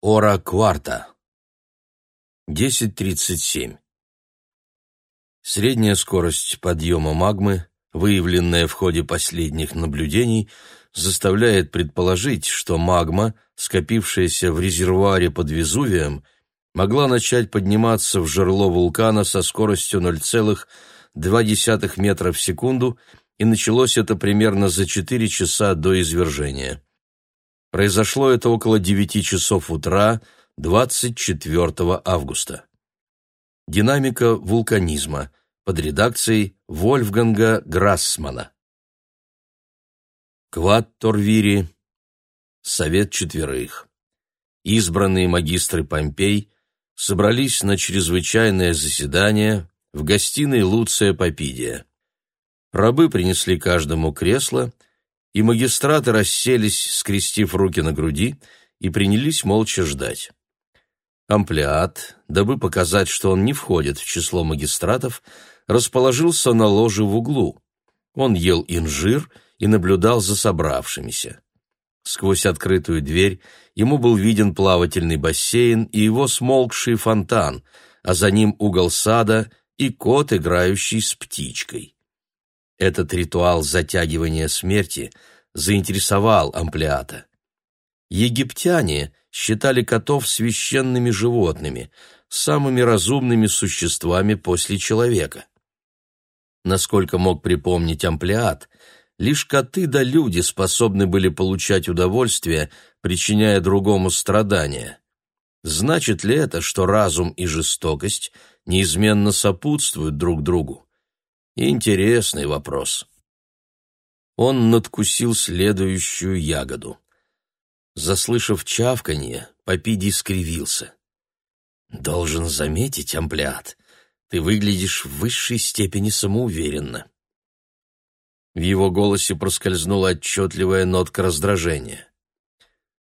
Ора кварта. 10.37. Средняя скорость подъема магмы, выявленная в ходе последних наблюдений, заставляет предположить, что магма, скопившаяся в резервуаре под Везувием, могла начать подниматься в жерло вулкана со скоростью 0,2 метра в секунду, и началось это примерно за 4 часа до извержения. Произошло это около 9 часов утра 24 августа. Динамика вулканизма под редакцией Вольфганга Грассмана. Квад Торвири. Совет четверых. Избранные магистры Помпей собрались на чрезвычайное заседание в гостиной Луция Попидия. Рабы принесли каждому кресло – и магистраты расселись, скрестив руки на груди, и принялись молча ждать. Амплиат, дабы показать, что он не входит в число магистратов, расположился на ложе в углу. Он ел инжир и наблюдал за собравшимися. Сквозь открытую дверь ему был виден плавательный бассейн и его смолкший фонтан, а за ним угол сада и кот, играющий с птичкой. Этот ритуал затягивания смерти заинтересовал Амплиата. Египтяне считали котов священными животными, самыми разумными существами после человека. Насколько мог припомнить Амплиат, лишь коты да люди способны были получать удовольствие, причиняя другому страдания. Значит ли это, что разум и жестокость неизменно сопутствуют друг другу? Интересный вопрос. Он надкусил следующую ягоду. Заслышав чавканье, Попидий скривился. «Должен заметить, амплиат, ты выглядишь в высшей степени самоуверенно». В его голосе проскользнула отчетливая нотка раздражения.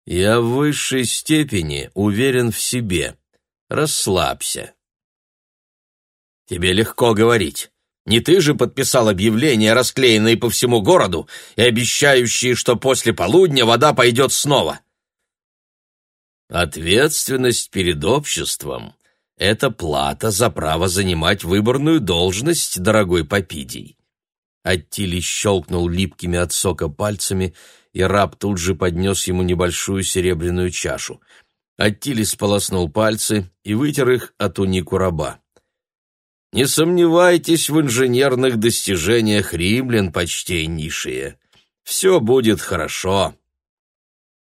«Я в высшей степени уверен в себе. Расслабься». «Тебе легко говорить. Не ты же подписал объявления, расклеенные по всему городу и обещающие, что после полудня вода пойдет снова. Ответственность перед обществом — это плата за право занимать выборную должность, дорогой Попидий. Аттили щелкнул липкими от сока пальцами, и раб тут же поднес ему небольшую серебряную чашу. Аттили сполоснул пальцы и вытер их от тунику раба. Не сомневайтесь в инженерных достижениях римлян, почтеннейшие. Все будет хорошо.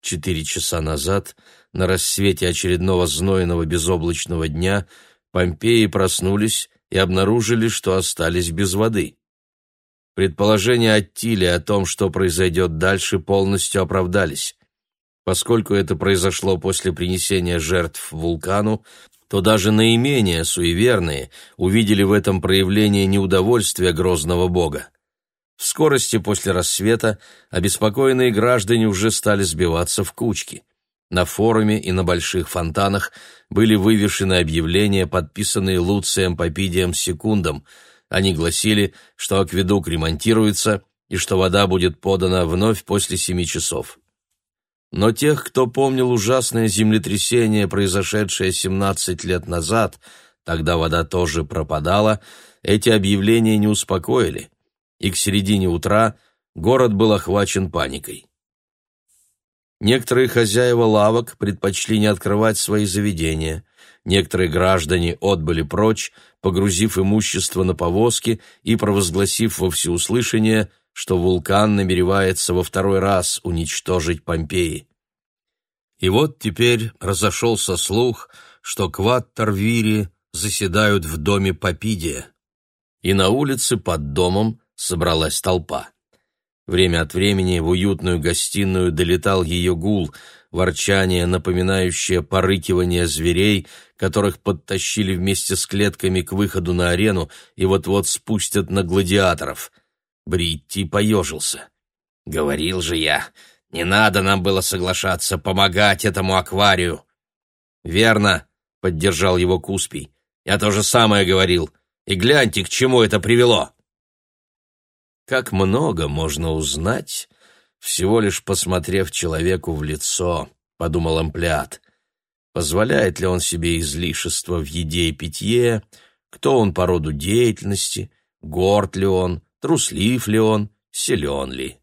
Четыре часа назад, на рассвете очередного знойного безоблачного дня, Помпеи проснулись и обнаружили, что остались без воды. Предположения Аттилия о том, что произойдет дальше, полностью оправдались. Поскольку это произошло после принесения жертв вулкану, то даже наименее суеверные увидели в этом проявление неудовольствия грозного бога. В скорости после рассвета обеспокоенные граждане уже стали сбиваться в кучки. На форуме и на больших фонтанах были вывешены объявления, подписанные Луцием Попидием Секундом. Они гласили, что акведук ремонтируется и что вода будет подана вновь после семи часов. Но тех, кто помнил ужасное землетрясение, произошедшее 17 лет назад, тогда вода тоже пропадала, эти объявления не успокоили, и к середине утра город был охвачен паникой. Некоторые хозяева лавок предпочли не открывать свои заведения, некоторые граждане отбыли прочь, погрузив имущество на повозки и провозгласив во всеуслышание – что вулкан намеревается во второй раз уничтожить Помпеи. И вот теперь разошелся слух, что Квад Тарвири заседают в доме Попидия. И на улице под домом собралась толпа. Время от времени в уютную гостиную долетал ее гул, ворчание, напоминающее порыкивание зверей, которых подтащили вместе с клетками к выходу на арену и вот-вот спустят на гладиаторов — Бритти поежился. «Говорил же я, не надо нам было соглашаться помогать этому акварию». «Верно», — поддержал его Куспий. «Я то же самое говорил. И гляньте, к чему это привело». Как много можно узнать, всего лишь посмотрев человеку в лицо, подумал Амплиат. позволяет ли он себе излишество в еде и питье, кто он по роду деятельности, горд ли он, труслив ли он, силен ли.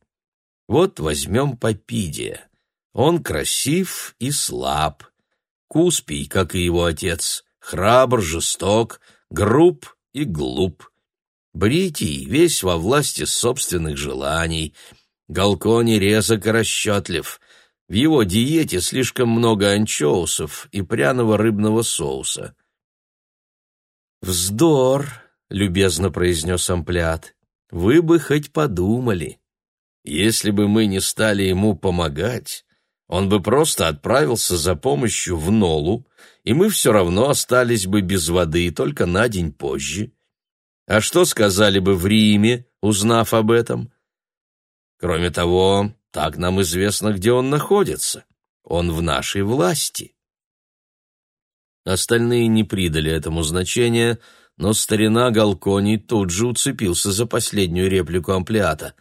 Вот возьмем Попидия. Он красив и слаб. Куспий, как и его отец, храбр, жесток, груб и глуп. Бритий весь во власти собственных желаний. Галкони резок и расчетлив. В его диете слишком много анчоусов и пряного рыбного соуса. «Вздор!» — любезно произнес Амплиат. «Вы бы хоть подумали. Если бы мы не стали ему помогать, он бы просто отправился за помощью в Нолу, и мы все равно остались бы без воды только на день позже. А что сказали бы в Риме, узнав об этом? Кроме того, так нам известно, где он находится. Он в нашей власти. Остальные не придали этому значения, но старина Галконий тут же уцепился за последнюю реплику амплиата.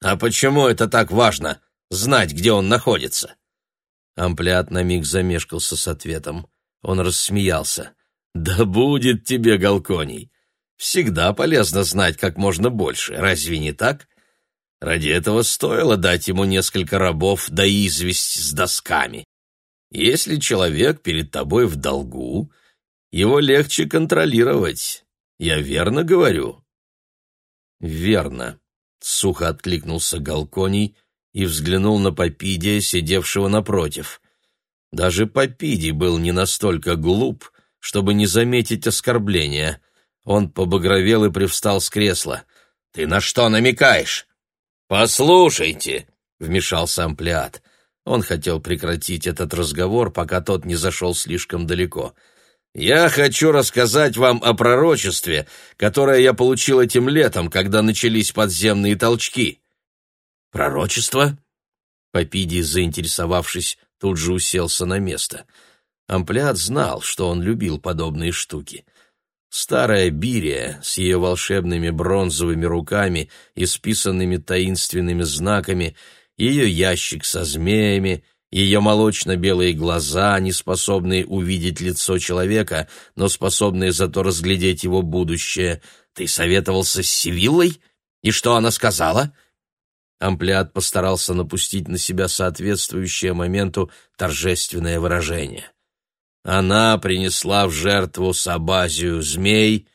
«А почему это так важно, знать, где он находится?» Амплиат на миг замешкался с ответом. Он рассмеялся. «Да будет тебе, Галконий! Всегда полезно знать как можно больше, разве не так? Ради этого стоило дать ему несколько рабов да известь с досками. Если человек перед тобой в долгу, его легче контролировать. Я верно говорю?» «Верно», — сухо откликнулся Галконий и взглянул на Попидия, сидевшего напротив. Даже Попидий был не настолько глуп, чтобы не заметить оскорбления. Он побагровел и привстал с кресла. «Ты на что намекаешь?» «Послушайте», — вмешался амплиат. Он хотел прекратить этот разговор, пока тот не зашел слишком далеко. «Я хочу рассказать вам о пророчестве, которое я получил этим летом, когда начались подземные толчки». «Пророчество?» Попиди, заинтересовавшись, тут же уселся на место. Амплиат знал, что он любил подобные штуки. Старая Бирия с ее волшебными бронзовыми руками, исписанными таинственными знаками, ее ящик со змеями, ее молочно-белые глаза, не способные увидеть лицо человека, но способные зато разглядеть его будущее. Ты советовался с Сивиллой? И что она сказала? Амплиат постарался напустить на себя соответствующее моменту торжественное выражение. Она принесла в жертву Сабазию змей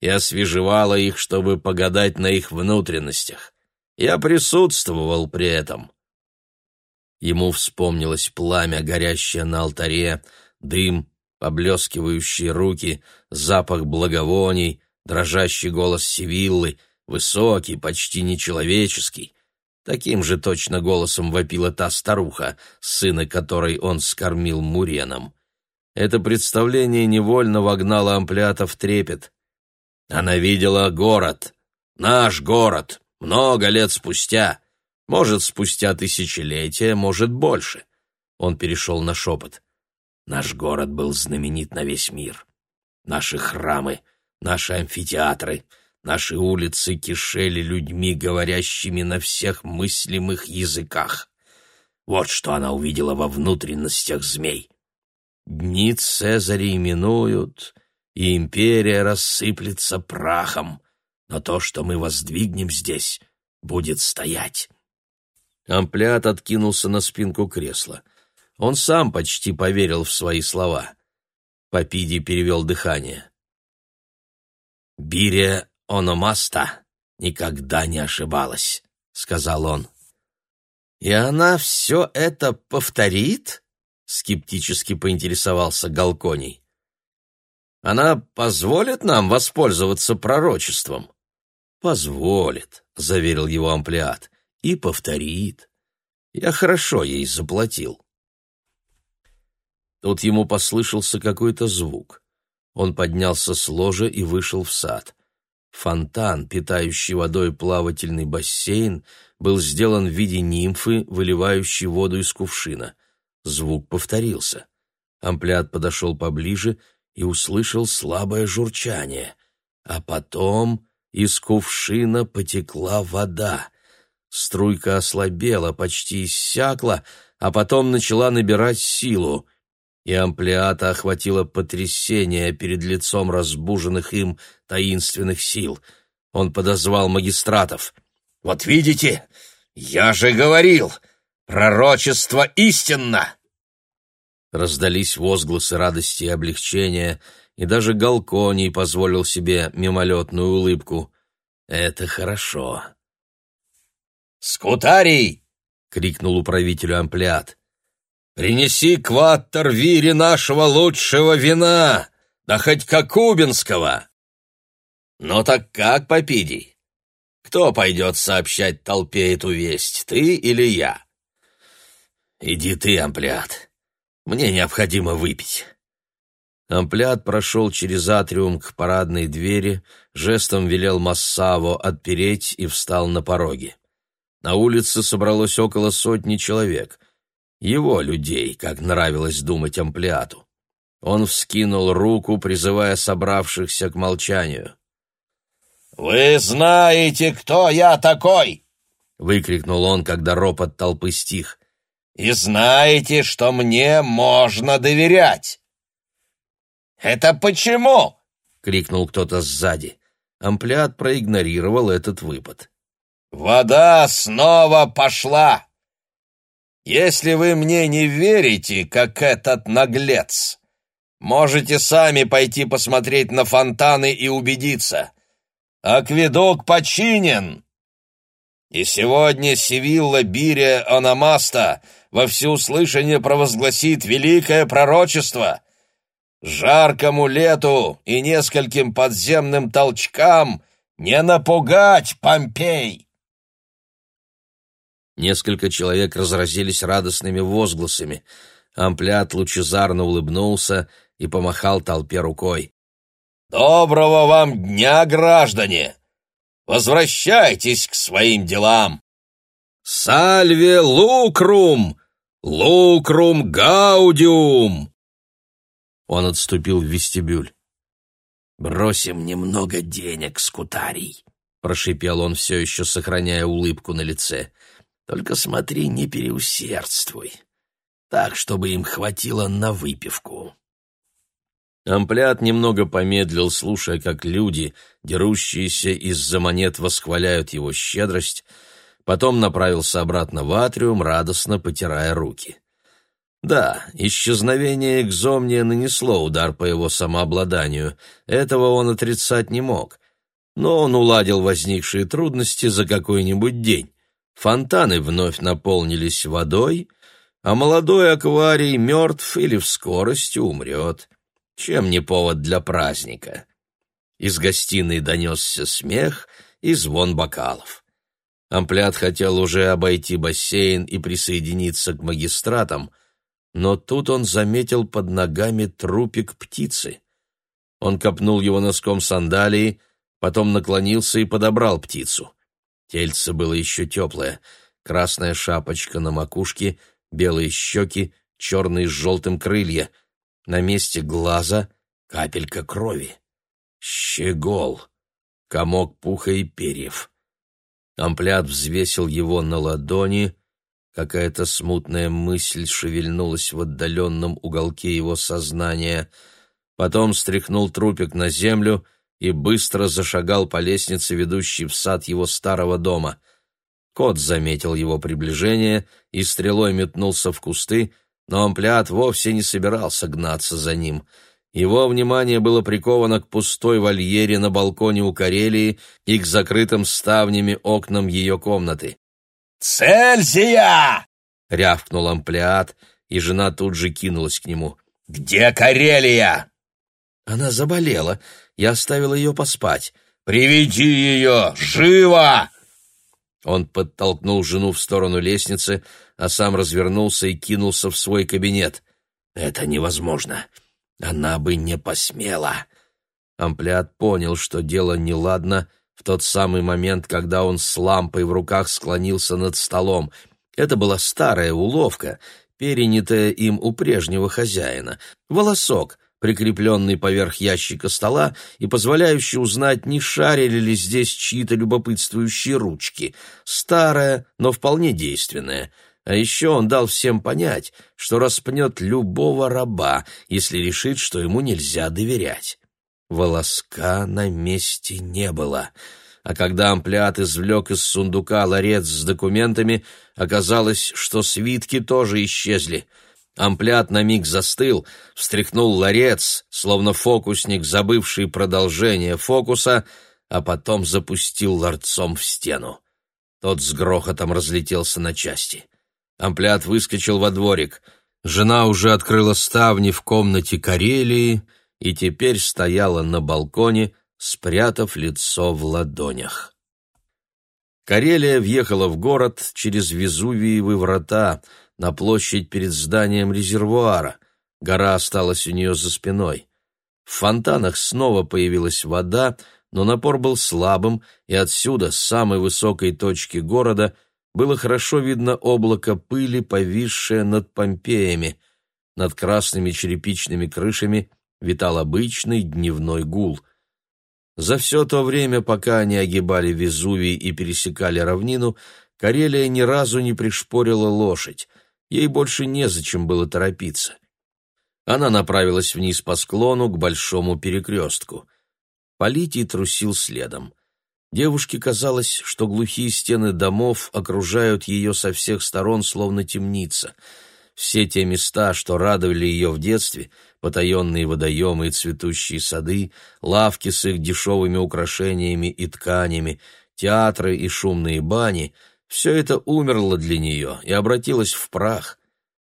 и освежевала их, чтобы погадать на их внутренностях. Я присутствовал при этом. Ему вспомнилось пламя, горящее на алтаре, дым, поблескивающие руки, запах благовоний, дрожащий голос Сивиллы, высокий, почти нечеловеческий. Таким же точно голосом вопила та старуха, сына которой он скормил муреном. Это представление невольно вогнало Амплиата в трепет. Она видела город, наш город, много лет спустя, может, спустя тысячелетия, может, больше. Он перешел на шепот. Наш город был знаменит на весь мир. Наши храмы, наши амфитеатры — Наши улицы кишели людьми, говорящими на всех мыслимых языках. Вот что она увидела во внутренностях змей. Дни Цезарей минуют, и империя рассыплется прахом, но то, что мы воздвигнем здесь, будет стоять. Амплиат откинулся на спинку кресла. Он сам почти поверил в свои слова. Попиди перевел дыхание. Бирия Ономаста никогда не ошибалась», — сказал он. «И она все это повторит?» — скептически поинтересовался Галконий. «Она позволит нам воспользоваться пророчеством?» «Позволит», — заверил его амплиат, — «и повторит. Я хорошо ей заплатил». Тут ему послышался какой-то звук. Он поднялся с ложа и вышел в сад. Фонтан, питающий водой плавательный бассейн, был сделан в виде нимфы, выливающей воду из кувшина. Звук повторился. Амплиат подошел поближе и услышал слабое журчание. А потом из кувшина потекла вода. Струйка ослабела, почти иссякла, а потом начала набирать силу. и амплиата охватило потрясение перед лицом разбуженных им таинственных сил. Он подозвал магистратов. «Вот видите, я же говорил, пророчество истинно!» Раздались возгласы радости и облегчения, и даже Галконий позволил себе мимолетную улыбку. «Это хорошо». «Скутарий!» — крикнул управителю амплиат. Принеси кваттер вире нашего лучшего вина, да хоть кокубинского. Ну так как, Попидий? Кто пойдет сообщать толпе эту весть, ты или я? Иди ты, амплиат. Мне необходимо выпить. Амплиат прошел через атриум к парадной двери, жестом велел Массаво отпереть и встал на пороге. На улице собралось около сотни человек его людей, как нравилось думать амплиату. Он вскинул руку, призывая собравшихся к молчанию. «Вы знаете, кто я такой!» — выкрикнул он, когда ропот толпы стих. «И знаете, что мне можно доверять!» «Это почему?» — крикнул кто-то сзади. Амплиат проигнорировал этот выпад. «Вода снова пошла!» Если вы мне не верите, как этот наглец, можете сами пойти посмотреть на фонтаны и убедиться. Акведук починен. И сегодня Севилла Бирия Ономаста во всеуслышание провозгласит великое пророчество. Жаркому лету и нескольким подземным толчкам не напугать Помпей. Несколько человек разразились радостными возгласами. Амплиат лучезарно улыбнулся и помахал толпе рукой. «Доброго вам дня, граждане! Возвращайтесь к своим делам! Сальве лукрум! Лукрум гаудиум!» Он отступил в вестибюль. «Бросим немного денег, скутарий», — прошипел он, все еще сохраняя улыбку на лице. Только смотри, не переусердствуй. Так, чтобы им хватило на выпивку. Амплиат немного помедлил, слушая, как люди, дерущиеся из-за монет, восхваляют его щедрость, потом направился обратно в атриум, радостно потирая руки. Да, исчезновение экзомния нанесло удар по его самообладанию, этого он отрицать не мог, но он уладил возникшие трудности за какой-нибудь день. Фонтаны вновь наполнились водой, а молодой акварий мертв или в скорости умрет. Чем не повод для праздника? Из гостиной донесся смех и звон бокалов. Амплят хотел уже обойти бассейн и присоединиться к магистратам, но тут он заметил под ногами трупик птицы. Он копнул его носком сандалии, потом наклонился и подобрал птицу. Тельце было еще теплое, красная шапочка на макушке, белые щеки, черные с желтым крылья. На месте глаза капелька крови. Щегол, комок пуха и перьев. Амплят взвесил его на ладони, какая-то смутная мысль шевельнулась в отдаленном уголке его сознания, потом стряхнул трупик на землю и быстро зашагал по лестнице, ведущей в сад его старого дома. Кот заметил его приближение и стрелой метнулся в кусты, но амплиат вовсе не собирался гнаться за ним. Его внимание было приковано к пустой вольере на балконе у Карелии и к закрытым ставнями окнам ее комнаты. «Цельсия!» — рявкнул амплиат, и жена тут же кинулась к нему. «Где Карелия?» «Она заболела», я оставил ее поспать. «Приведи ее! Живо!» Он подтолкнул жену в сторону лестницы, а сам развернулся и кинулся в свой кабинет. «Это невозможно. Она бы не посмела». Амплиат понял, что дело неладно в тот самый момент, когда он с лампой в руках склонился над столом. Это была старая уловка, перенятая им у прежнего хозяина. Волосок, прикрепленный поверх ящика стола и позволяющий узнать, не шарили ли здесь чьи-то любопытствующие ручки. Старая, но вполне действенная. А еще он дал всем понять, что распнет любого раба, если решит, что ему нельзя доверять. Волоска на месте не было. А когда амплиат извлек из сундука ларец с документами, оказалось, что свитки тоже исчезли. Амплиат на миг застыл, встряхнул ларец, словно фокусник, забывший продолжение фокуса, а потом запустил ларцом в стену. Тот с грохотом разлетелся на части. Амплиат выскочил во дворик. Жена уже открыла ставни в комнате Карелии и теперь стояла на балконе, спрятав лицо в ладонях. Карелия въехала в город через Везувиевы врата, на площадь перед зданием резервуара. Гора осталась у нее за спиной. В фонтанах снова появилась вода, но напор был слабым, и отсюда, с самой высокой точки города, было хорошо видно облако пыли, повисшее над Помпеями. Над красными черепичными крышами витал обычный дневной гул. За все то время, пока они огибали Везувий и пересекали равнину, Карелия ни разу не пришпорила лошадь. Ей больше незачем было торопиться. Она направилась вниз по склону к большому перекрестку. Политий трусил следом. Девушке казалось, что глухие стены домов окружают ее со всех сторон, словно темница. Все те места, что радовали ее в детстве, потаенные водоемы и цветущие сады, лавки с их дешевыми украшениями и тканями, театры и шумные бани — все это умерло для нее и обратилось в прах.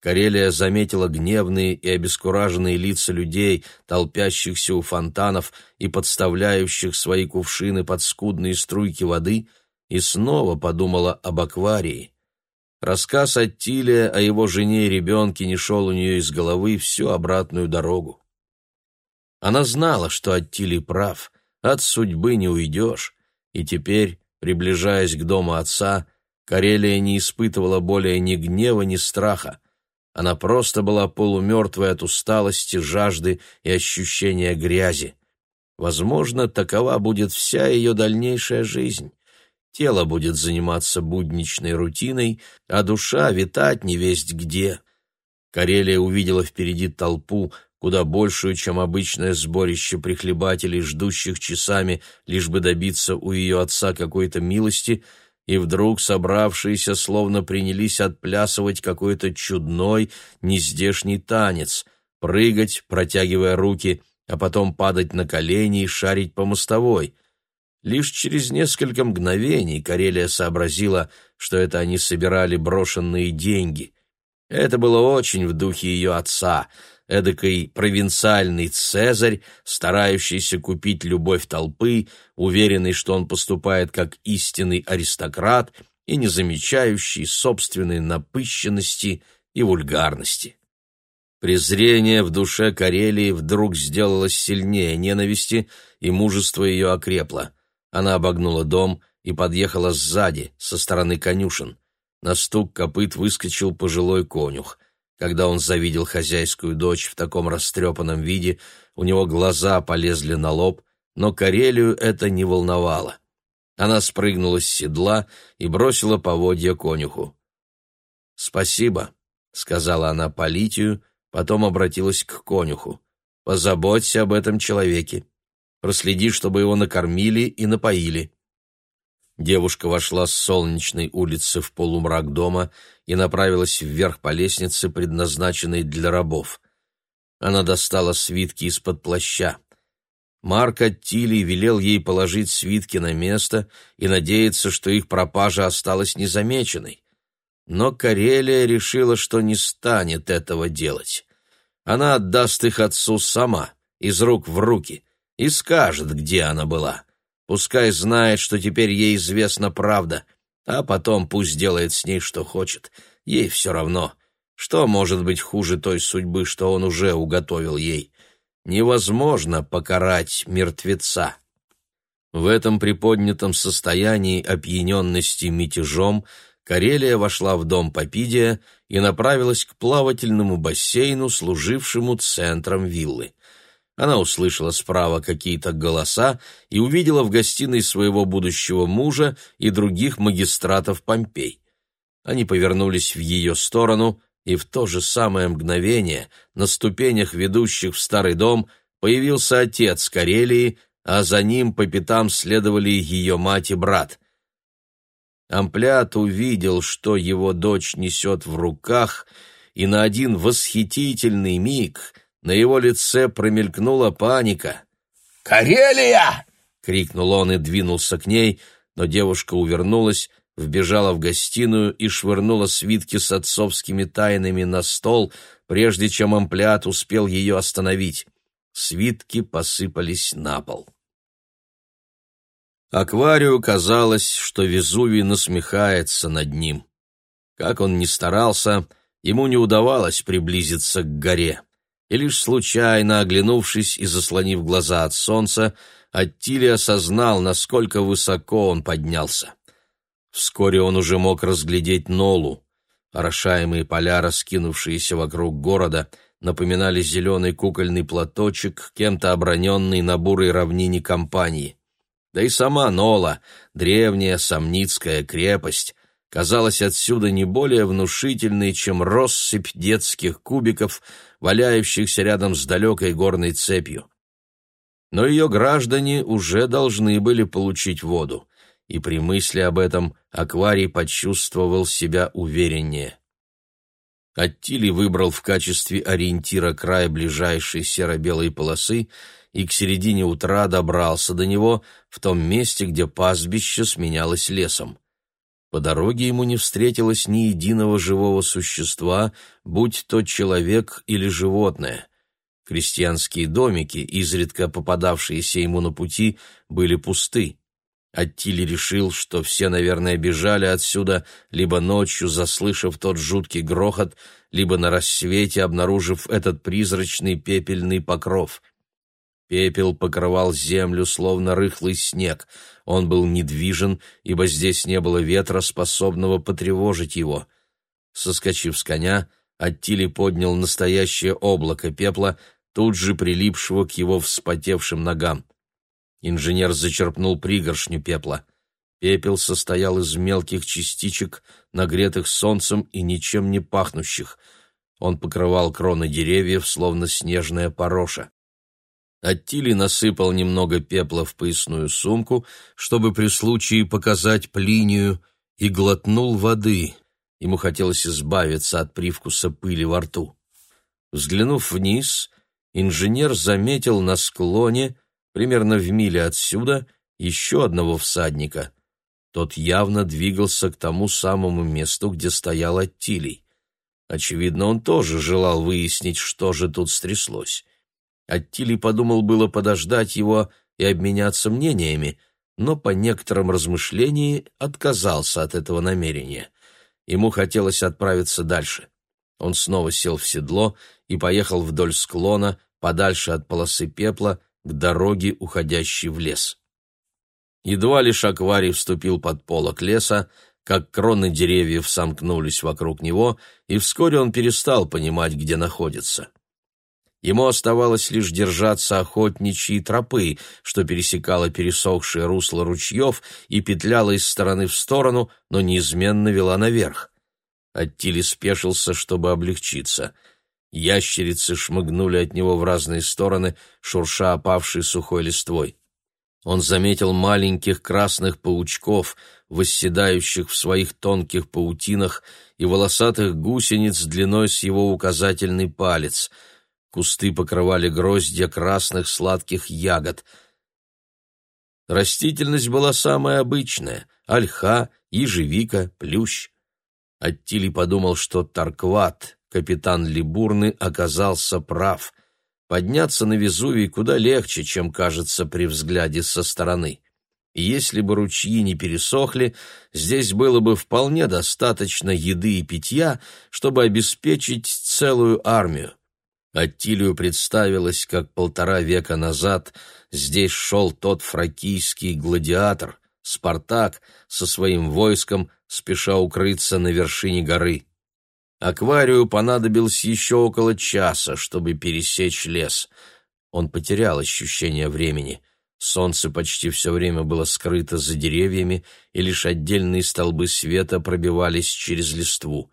Карелия заметила гневные и обескураженные лица людей, толпящихся у фонтанов и подставляющих свои кувшины под скудные струйки воды, и снова подумала об акварии. Рассказ Аттилия о его жене и ребенке не шел у нее из головы всю обратную дорогу. Она знала, что Аттилий прав, от судьбы не уйдешь, и теперь, приближаясь к дому отца, Карелия не испытывала более ни гнева, ни страха. Она просто была полумертвой от усталости, жажды и ощущения грязи. Возможно, такова будет вся ее дальнейшая жизнь. Тело будет заниматься будничной рутиной, а душа витать невесть где. Карелия увидела впереди толпу, куда большую, чем обычное сборище прихлебателей, ждущих часами, лишь бы добиться у ее отца какой-то милости — и вдруг собравшиеся словно принялись отплясывать какой-то чудной, нездешний танец, прыгать, протягивая руки, а потом падать на колени и шарить по мостовой. Лишь через несколько мгновений Карелия сообразила, что это они собирали брошенные деньги. Это было очень в духе ее отца — эдакой провинциальный цезарь, старающийся купить любовь толпы, уверенный, что он поступает как истинный аристократ и не замечающий собственной напыщенности и вульгарности. Презрение в душе Карелии вдруг сделалось сильнее ненависти, и мужество ее окрепло. Она обогнула дом и подъехала сзади, со стороны конюшен. На стук копыт выскочил пожилой конюх — когда он завидел хозяйскую дочь в таком растрепанном виде, у него глаза полезли на лоб, но Карелию это не волновало. Она спрыгнула с седла и бросила поводья конюху. «Спасибо», — сказала она Политию, потом обратилась к конюху. «Позаботься об этом человеке. Проследи, чтобы его накормили и напоили». Девушка вошла с солнечной улицы в полумрак дома и направилась вверх по лестнице, предназначенной для рабов. Она достала свитки из-под плаща. Марк Аттилий велел ей положить свитки на место и надеяться, что их пропажа осталась незамеченной. Но Карелия решила, что не станет этого делать. Она отдаст их отцу сама, из рук в руки, и скажет, где она была. Пускай знает, что теперь ей известна правда, а потом пусть делает с ней что хочет. Ей все равно. Что может быть хуже той судьбы, что он уже уготовил ей? Невозможно покарать мертвеца. В этом приподнятом состоянии опьяненности мятежом Карелия вошла в дом Попидия и направилась к плавательному бассейну, служившему центром виллы. Она услышала справа какие-то голоса и увидела в гостиной своего будущего мужа и других магистратов Помпей. Они повернулись в ее сторону, и в то же самое мгновение на ступенях, ведущих в старый дом, появился отец Карелии, а за ним по пятам следовали ее мать и брат. Амплят увидел, что его дочь несет в руках, и на один восхитительный миг на его лице промелькнула паника. «Карелия!» — крикнул он и двинулся к ней, но девушка увернулась, вбежала в гостиную и швырнула свитки с отцовскими тайнами на стол, прежде чем амплиат успел ее остановить. Свитки посыпались на пол. Акварию казалось, что Везувий насмехается над ним. Как он ни старался, ему не удавалось приблизиться к горе. И лишь случайно оглянувшись и заслонив глаза от солнца, Аттили осознал, насколько высоко он поднялся. Вскоре он уже мог разглядеть Нолу. Орошаемые поля, раскинувшиеся вокруг города, напоминали зеленый кукольный платочек, кем-то оброненный на бурой равнине компании. Да и сама Нола, древняя сомницкая крепость, казалась отсюда не более внушительной, чем россыпь детских кубиков, валяющихся рядом с далекой горной цепью. Но ее граждане уже должны были получить воду и при мысли об этом акварий почувствовал себя увереннее. Аттили выбрал в качестве ориентира край ближайшей серо-белой полосы и к середине утра добрался до него в том месте, где пастбище сменялось лесом. По дороге ему не встретилось ни единого живого существа, будь то человек или животное. Крестьянские домики, изредка попадавшиеся ему на пути, были пусты. Аттили решил, что все, наверное, бежали отсюда, либо ночью, заслышав тот жуткий грохот, либо на рассвете, обнаружив этот призрачный пепельный покров. Пепел покрывал землю, словно рыхлый снег. Он был недвижен, ибо здесь не было ветра, способного потревожить его. Соскочив с коня, Аттили поднял настоящее облако пепла, тут же прилипшего к его вспотевшим ногам. Инженер зачерпнул пригоршню пепла. Пепел состоял из мелких частичек, нагретых солнцем и ничем не пахнущих. Он покрывал кроны деревьев, словно снежная пороша. Аттили насыпал немного пепла в поясную сумку, чтобы при случае показать Плинию, и глотнул воды. Ему хотелось избавиться от привкуса пыли во рту. Взглянув вниз, инженер заметил на склоне примерно в миле отсюда, еще одного всадника. Тот явно двигался к тому самому месту, где стоял Аттилий. Очевидно, он тоже желал выяснить, что же тут стряслось. Аттилий подумал было подождать его и обменяться мнениями, но по некоторым размышлениям отказался от этого намерения. Ему хотелось отправиться дальше. Он снова сел в седло и поехал вдоль склона, подальше от полосы пепла, к дороге, уходящей в лес. Едва лишь акварий вступил под полок леса, как кроны деревьев сомкнулись вокруг него, и вскоре он перестал понимать, где находится. Ему оставалось лишь держаться охотничьей тропы, что пересекала пересохшее русло ручьев и петляла из стороны в сторону, но неизменно вела наверх. Аттили спешился, чтобы облегчиться — Ящерицы шмыгнули от него в разные стороны, шурша опавшей сухой листвой. Он заметил маленьких красных паучков, восседающих в своих тонких паутинах, и волосатых гусениц длиной с его указательный палец. Кусты покрывали гроздья красных сладких ягод. Растительность была самая обычная — ольха, ежевика, плющ. Аттили подумал, что таркват, капитан Либурны оказался прав. Подняться на Везувий куда легче, чем кажется при взгляде со стороны. И если бы ручьи не пересохли, здесь было бы вполне достаточно еды и питья, чтобы обеспечить целую армию. Аттилию представилось, как полтора века назад здесь шел тот фракийский гладиатор, Спартак, со своим войском, спеша укрыться на вершине горы. Акварию понадобилось еще около часа, чтобы пересечь лес. Он потерял ощущение времени. Солнце почти все время было скрыто за деревьями, и лишь отдельные столбы света пробивались через листву.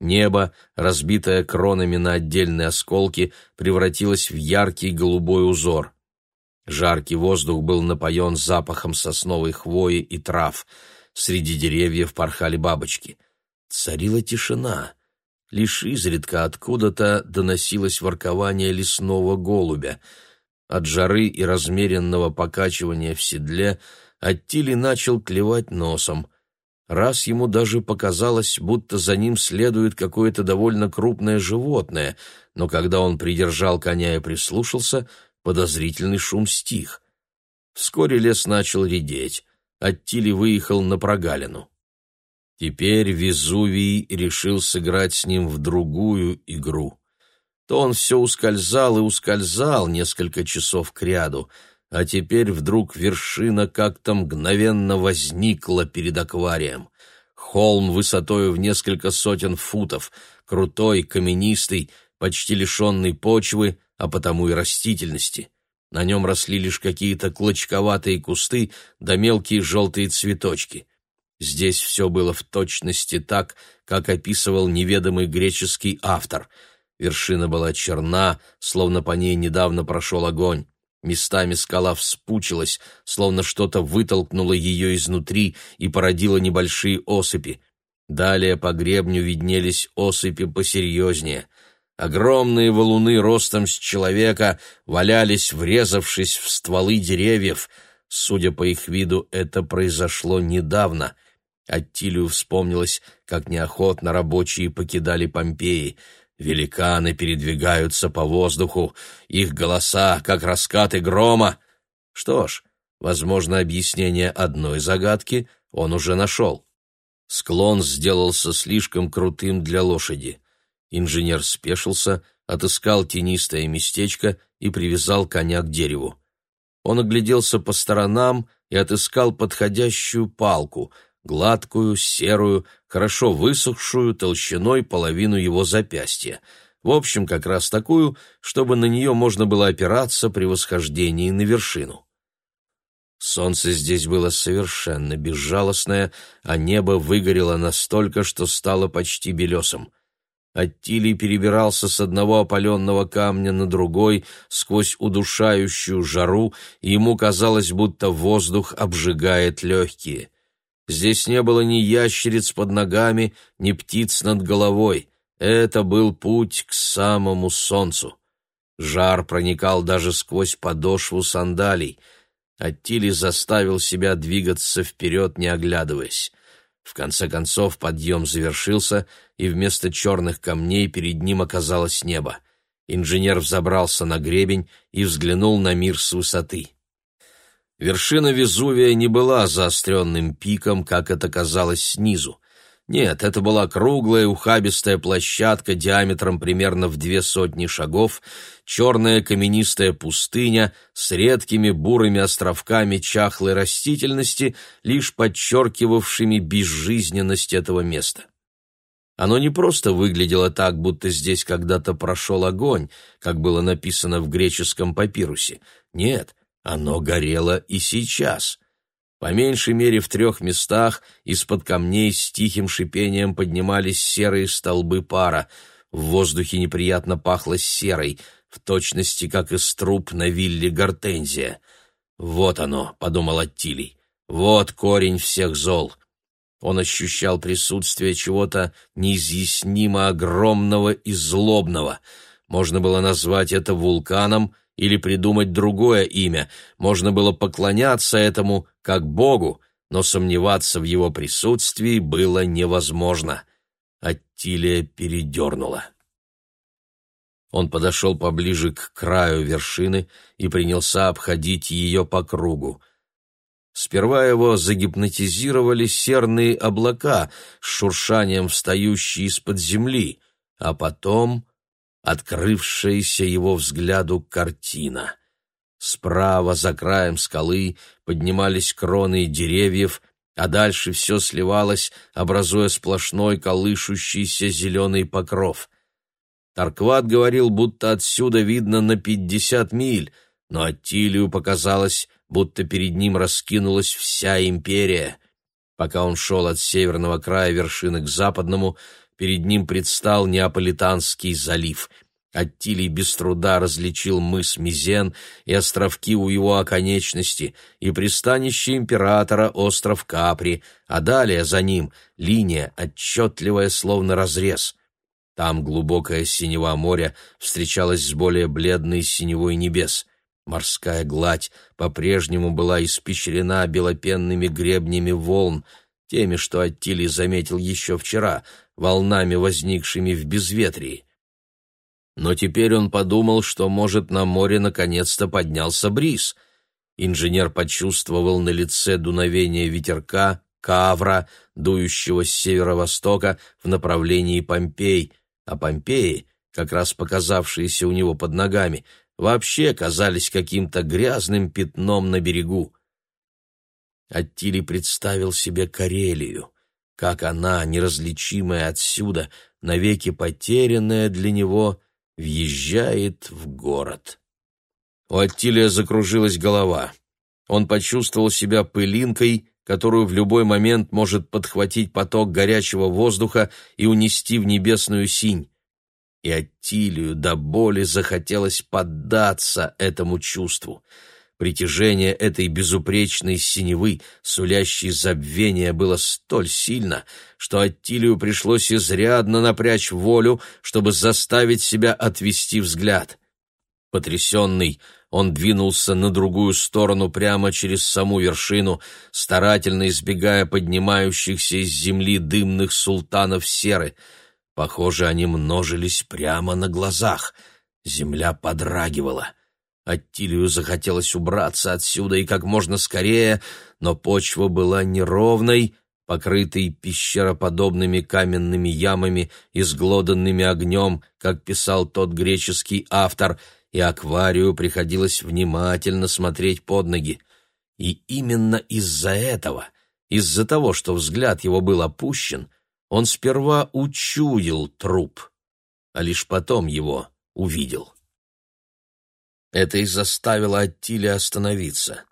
Небо, разбитое кронами на отдельные осколки, превратилось в яркий голубой узор. Жаркий воздух был напоен запахом сосновой хвои и трав. Среди деревьев порхали бабочки. Царила тишина. Лишь изредка откуда-то доносилось воркование лесного голубя. От жары и размеренного покачивания в седле Аттили начал клевать носом. Раз ему даже показалось, будто за ним следует какое-то довольно крупное животное, но когда он придержал коня и прислушался, подозрительный шум стих. Вскоре лес начал редеть. Аттили выехал на прогалину. Теперь Везувий решил сыграть с ним в другую игру. То он все ускользал и ускользал несколько часов кряду, а теперь вдруг вершина как-то мгновенно возникла перед акварием. Холм высотою в несколько сотен футов, крутой, каменистый, почти лишенный почвы, а потому и растительности. На нем росли лишь какие-то клочковатые кусты да мелкие желтые цветочки — Здесь все было в точности так, как описывал неведомый греческий автор. Вершина была черна, словно по ней недавно прошел огонь. Местами скала вспучилась, словно что-то вытолкнуло ее изнутри и породило небольшие осыпи. Далее по гребню виднелись осыпи посерьезнее. Огромные валуны ростом с человека валялись, врезавшись в стволы деревьев. Судя по их виду, это произошло недавно — Аттилию вспомнилось, как неохотно рабочие покидали Помпеи. Великаны передвигаются по воздуху, их голоса, как раскаты грома. Что ж, возможно, объяснение одной загадки он уже нашел. Склон сделался слишком крутым для лошади. Инженер спешился, отыскал тенистое местечко и привязал коня к дереву. Он огляделся по сторонам и отыскал подходящую палку — гладкую, серую, хорошо высохшую, толщиной половину его запястья. В общем, как раз такую, чтобы на нее можно было опираться при восхождении на вершину. Солнце здесь было совершенно безжалостное, а небо выгорело настолько, что стало почти белесым. Аттилий перебирался с одного опаленного камня на другой сквозь удушающую жару, и ему казалось, будто воздух обжигает легкие. Здесь не было ни ящериц под ногами, ни птиц над головой. Это был путь к самому солнцу. Жар проникал даже сквозь подошву сандалий. Аттили заставил себя двигаться вперед, не оглядываясь. В конце концов подъем завершился, и вместо черных камней перед ним оказалось небо. Инженер взобрался на гребень и взглянул на мир с высоты. Вершина Везувия не была заостренным пиком, как это казалось снизу. Нет, это была круглая ухабистая площадка диаметром примерно в две сотни шагов, черная каменистая пустыня с редкими бурыми островками чахлой растительности, лишь подчеркивавшими безжизненность этого места. Оно не просто выглядело так, будто здесь когда-то прошел огонь, как было написано в греческом папирусе. Нет, оно горело и сейчас. По меньшей мере в трех местах из-под камней с тихим шипением поднимались серые столбы пара. В воздухе неприятно пахло серой, в точности как из труб на вилле Гортензия. «Вот оно», — подумал Аттилий, — «вот корень всех зол». Он ощущал присутствие чего-то неизъяснимо огромного и злобного. Можно было назвать это вулканом — или придумать другое имя. Можно было поклоняться этому как Богу, но сомневаться в его присутствии было невозможно. Аттилия передернула. Он подошел поближе к краю вершины и принялся обходить ее по кругу. Сперва его загипнотизировали серные облака с шуршанием встающие из-под земли, а потом открывшаяся его взгляду картина. Справа, за краем скалы, поднимались кроны деревьев, а дальше все сливалось, образуя сплошной колышущийся зеленый покров. Таркват говорил, будто отсюда видно на пятьдесят миль, но Аттилию показалось, будто перед ним раскинулась вся империя. Пока он шел от северного края вершины к западному, перед ним предстал Неаполитанский залив — Аттилий без труда различил мыс Мизен и островки у его оконечности, и пристанище императора остров Капри, а далее за ним линия, отчетливая, словно разрез. Там глубокое синева моря встречалась с более бледной синевой небес. Морская гладь по-прежнему была испещрена белопенными гребнями волн, теми, что Аттилий заметил еще вчера, волнами, возникшими в безветрии. Но теперь он подумал, что, может, на море наконец-то поднялся бриз. Инженер почувствовал на лице дуновение ветерка, кавра, дующего с северо-востока в направлении Помпей, а Помпеи, как раз показавшиеся у него под ногами, вообще казались каким-то грязным пятном на берегу. Аттили представил себе Карелию, как она, неразличимая отсюда, навеки потерянная для него, въезжает в город. У Аттилия закружилась голова. Он почувствовал себя пылинкой, которую в любой момент может подхватить поток горячего воздуха и унести в небесную синь. И Аттилию до боли захотелось поддаться этому чувству — Притяжение этой безупречной синевы, сулящей забвения, было столь сильно, что Аттилию пришлось изрядно напрячь волю, чтобы заставить себя отвести взгляд. Потрясенный, он двинулся на другую сторону прямо через саму вершину, старательно избегая поднимающихся из земли дымных султанов серы. Похоже, они множились прямо на глазах. Земля подрагивала. Аттилию захотелось убраться отсюда и как можно скорее, но почва была неровной, покрытой пещероподобными каменными ямами, изглоданными огнем, как писал тот греческий автор, и акварию приходилось внимательно смотреть под ноги. И именно из-за этого, из-за того, что взгляд его был опущен, он сперва учуял труп, а лишь потом его увидел. Это и заставило Аттиля остановиться.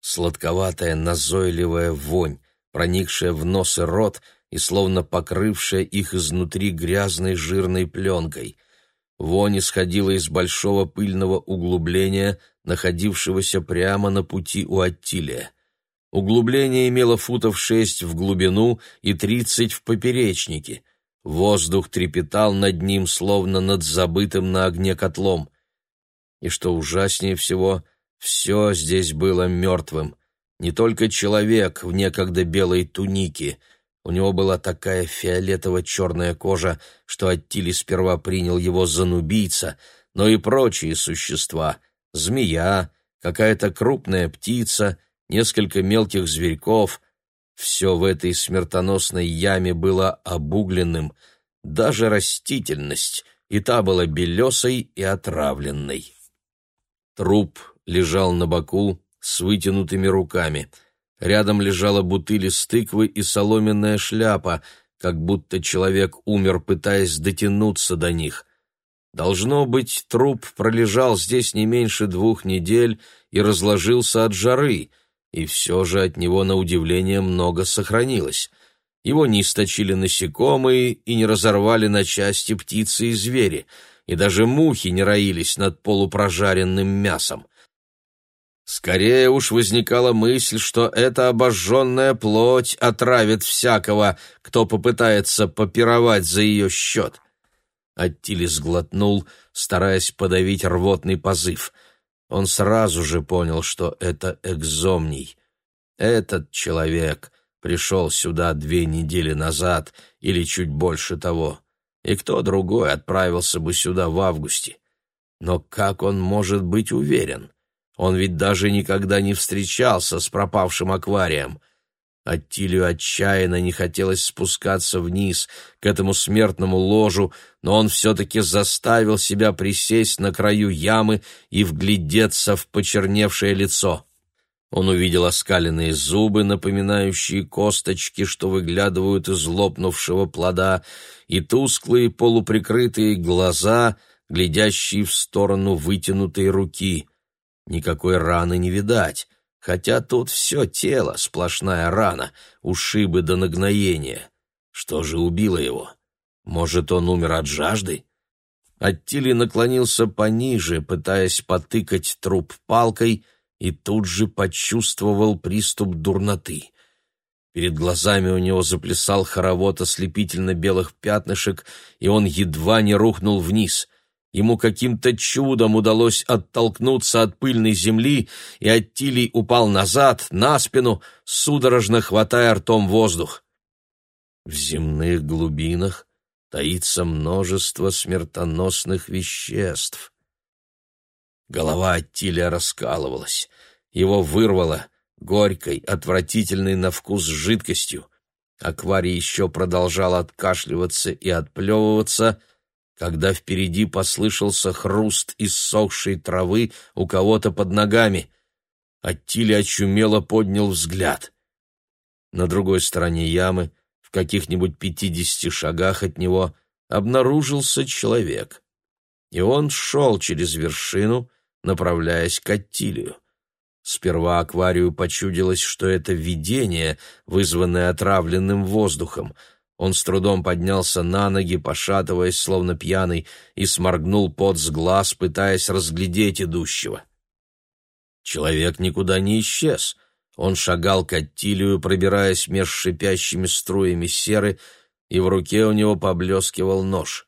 Сладковатая назойливая вонь, проникшая в нос и рот и словно покрывшая их изнутри грязной жирной пленкой. Вонь исходила из большого пыльного углубления, находившегося прямо на пути у Аттилия. Углубление имело футов шесть в глубину и тридцать в поперечнике. Воздух трепетал над ним, словно над забытым на огне котлом и, что ужаснее всего, все здесь было мертвым. Не только человек в некогда белой тунике. У него была такая фиолетово-черная кожа, что Аттили сперва принял его за нубийца, но и прочие существа — змея, какая-то крупная птица, несколько мелких зверьков — все в этой смертоносной яме было обугленным, даже растительность, и та была белесой и отравленной. Труп лежал на боку с вытянутыми руками. Рядом лежала бутыль из тыквы и соломенная шляпа, как будто человек умер, пытаясь дотянуться до них. Должно быть, труп пролежал здесь не меньше двух недель и разложился от жары, и все же от него, на удивление, много сохранилось. Его не источили насекомые и не разорвали на части птицы и звери — и даже мухи не роились над полупрожаренным мясом. Скорее уж возникала мысль, что эта обожженная плоть отравит всякого, кто попытается попировать за ее счет. Аттили сглотнул, стараясь подавить рвотный позыв. Он сразу же понял, что это экзомний. Этот человек пришел сюда две недели назад или чуть больше того и кто другой отправился бы сюда в августе. Но как он может быть уверен? Он ведь даже никогда не встречался с пропавшим акварием. Аттилию отчаянно не хотелось спускаться вниз, к этому смертному ложу, но он все-таки заставил себя присесть на краю ямы и вглядеться в почерневшее лицо. Он увидел оскаленные зубы, напоминающие косточки, что выглядывают из лопнувшего плода, и тусклые полуприкрытые глаза, глядящие в сторону вытянутой руки. Никакой раны не видать, хотя тут все тело, сплошная рана, ушибы до нагноения. Что же убило его? Может, он умер от жажды? Аттили наклонился пониже, пытаясь потыкать труп палкой, и тут же почувствовал приступ дурноты. Перед глазами у него заплясал хоровод ослепительно-белых пятнышек, и он едва не рухнул вниз. Ему каким-то чудом удалось оттолкнуться от пыльной земли, и Аттилий упал назад, на спину, судорожно хватая ртом воздух. В земных глубинах таится множество смертоносных веществ. Голова Аттилия раскалывалась, его вырвало горькой, отвратительной на вкус жидкостью. Акварий еще продолжал откашливаться и отплевываться, когда впереди послышался хруст иссохшей травы у кого-то под ногами. Аттили очумело поднял взгляд. На другой стороне ямы, в каких-нибудь пятидесяти шагах от него, обнаружился человек. И он шел через вершину, направляясь к Аттилию. Сперва акварию почудилось, что это видение, вызванное отравленным воздухом — он с трудом поднялся на ноги, пошатываясь, словно пьяный, и сморгнул пот с глаз, пытаясь разглядеть идущего. Человек никуда не исчез. Он шагал к Аттилию, пробираясь меж шипящими струями серы, и в руке у него поблескивал нож.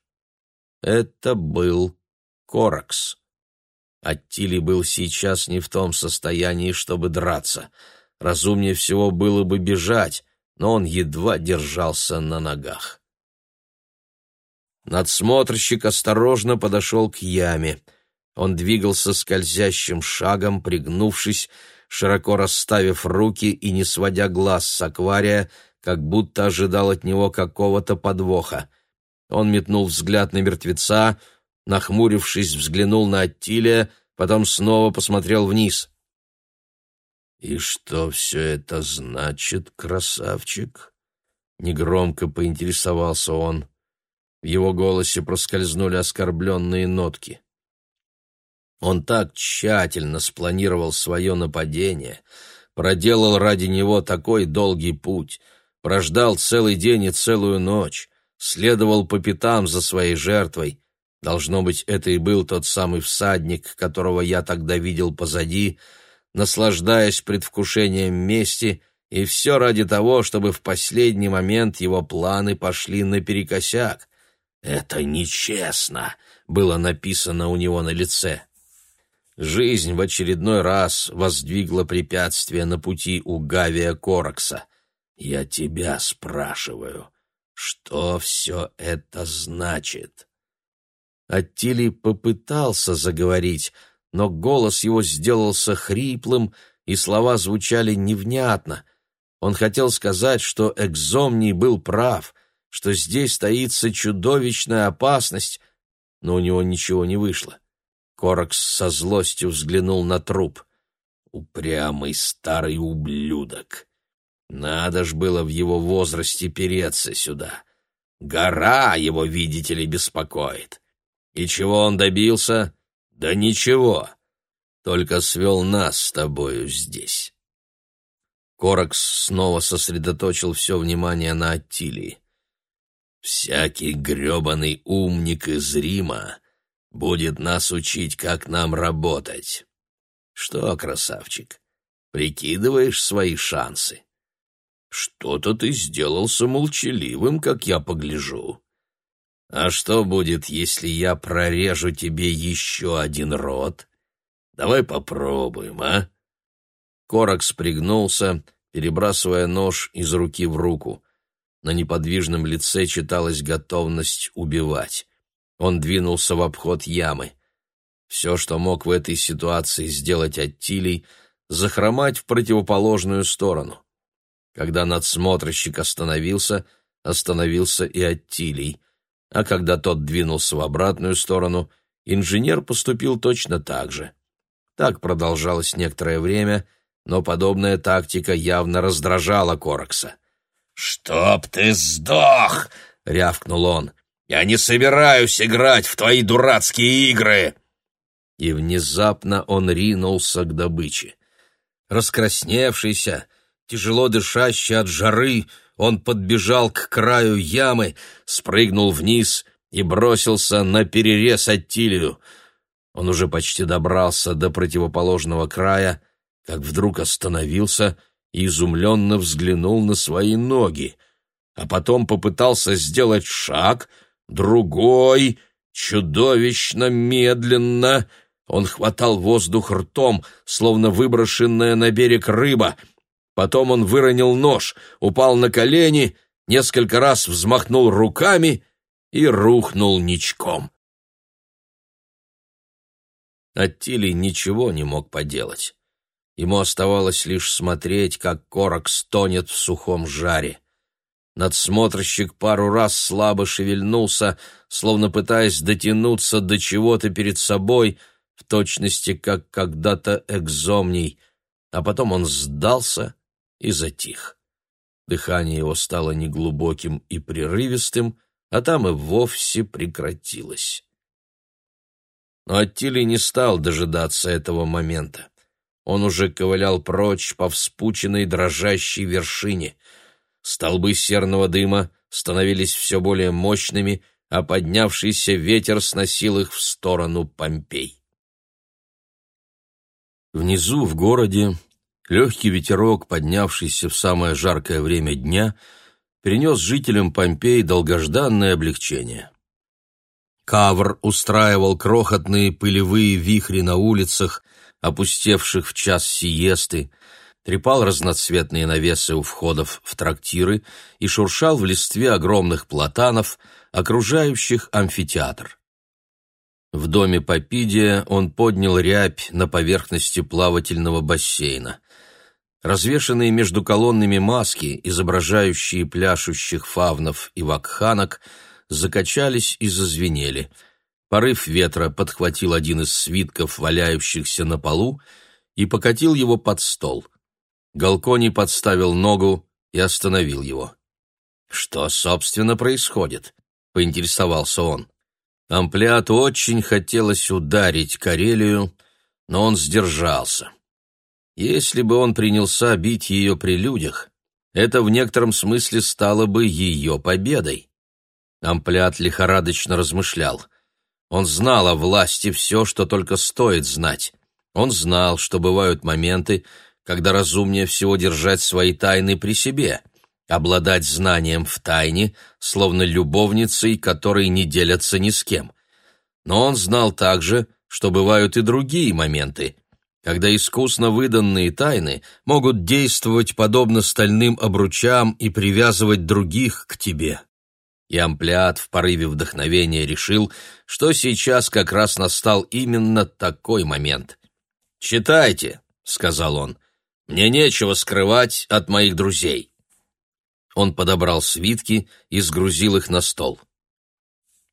Это был Коракс. Аттилий был сейчас не в том состоянии, чтобы драться. Разумнее всего было бы бежать, но он едва держался на ногах. Надсмотрщик осторожно подошел к яме. Он двигался скользящим шагом, пригнувшись, широко расставив руки и не сводя глаз с аквария, как будто ожидал от него какого-то подвоха. Он метнул взгляд на мертвеца, нахмурившись, взглянул на Аттилия, потом снова посмотрел вниз. «И что все это значит, красавчик?» Негромко поинтересовался он. В его голосе проскользнули оскорбленные нотки. Он так тщательно спланировал свое нападение, проделал ради него такой долгий путь, прождал целый день и целую ночь, следовал по пятам за своей жертвой. Должно быть, это и был тот самый всадник, которого я тогда видел позади, — наслаждаясь предвкушением мести, и все ради того, чтобы в последний момент его планы пошли наперекосяк. «Это нечестно», — было написано у него на лице. Жизнь в очередной раз воздвигла препятствие на пути у Гавия Коракса. «Я тебя спрашиваю, что все это значит?» Аттили попытался заговорить, но голос его сделался хриплым, и слова звучали невнятно. Он хотел сказать, что Экзомний был прав, что здесь таится чудовищная опасность, но у него ничего не вышло. Коракс со злостью взглянул на труп. Упрямый старый ублюдок. Надо ж было в его возрасте переться сюда. Гора его, видите ли, беспокоит. И чего он добился? Да ничего, только свел нас с тобою здесь. Коракс снова сосредоточил все внимание на Аттилии. Всякий гребаный умник из Рима будет нас учить, как нам работать. Что, красавчик, прикидываешь свои шансы? Что-то ты сделался молчаливым, как я погляжу. А что будет, если я прорежу тебе еще один рот? Давай попробуем, а? Коракс пригнулся, перебрасывая нож из руки в руку. На неподвижном лице читалась готовность убивать. Он двинулся в обход ямы. Все, что мог в этой ситуации сделать Аттилий, захромать в противоположную сторону. Когда надсмотрщик остановился, остановился и Аттилий а когда тот двинулся в обратную сторону, инженер поступил точно так же. Так продолжалось некоторое время, но подобная тактика явно раздражала Коракса. «Чтоб ты сдох!» — рявкнул он. «Я не собираюсь играть в твои дурацкие игры!» и внезапно он ринулся к добыче. Раскрасневшийся, тяжело дышащий от жары, он подбежал к краю ямы, спрыгнул вниз и бросился на перерез Аттилию. Он уже почти добрался до противоположного края, как вдруг остановился и изумленно взглянул на свои ноги, а потом попытался сделать шаг, другой, чудовищно медленно. Он хватал воздух ртом, словно выброшенная на берег рыба. Потом он выронил нож, упал на колени, несколько раз взмахнул руками и рухнул ничком. Аттили ничего не мог поделать. Ему оставалось лишь смотреть, как корок стонет в сухом жаре. Надсмотрщик пару раз слабо шевельнулся, словно пытаясь дотянуться до чего-то перед собой, в точности, как когда-то экзомний, а потом он сдался и затих. Дыхание его стало неглубоким и прерывистым, а там и вовсе прекратилось. Но Аттили не стал дожидаться этого момента. Он уже ковылял прочь по вспученной дрожащей вершине. Столбы серного дыма становились все более мощными, а поднявшийся ветер сносил их в сторону Помпей. Внизу, в городе, легкий ветерок, поднявшийся в самое жаркое время дня, принес жителям Помпей долгожданное облегчение. Кавр устраивал крохотные пылевые вихри на улицах, опустевших в час сиесты, трепал разноцветные навесы у входов в трактиры и шуршал в листве огромных платанов, окружающих амфитеатр. В доме Попидия он поднял рябь на поверхности плавательного бассейна. Развешанные между колоннами маски, изображающие пляшущих фавнов и вакханок, закачались и зазвенели. Порыв ветра подхватил один из свитков, валяющихся на полу, и покатил его под стол. Галкони подставил ногу и остановил его. «Что, собственно, происходит?» — поинтересовался он. Амплиату очень хотелось ударить Карелию, но он сдержался. Если бы он принялся бить ее при людях, это в некотором смысле стало бы ее победой. Амплиат лихорадочно размышлял. Он знал о власти все, что только стоит знать. Он знал, что бывают моменты, когда разумнее всего держать свои тайны при себе, обладать знанием в тайне, словно любовницей, которые не делятся ни с кем. Но он знал также, что бывают и другие моменты, когда искусно выданные тайны могут действовать подобно стальным обручам и привязывать других к тебе и Амплиат в порыве вдохновения решил, что сейчас как раз настал именно такой момент. «Читайте», — сказал он, — «мне нечего скрывать от моих друзей». Он подобрал свитки и сгрузил их на стол.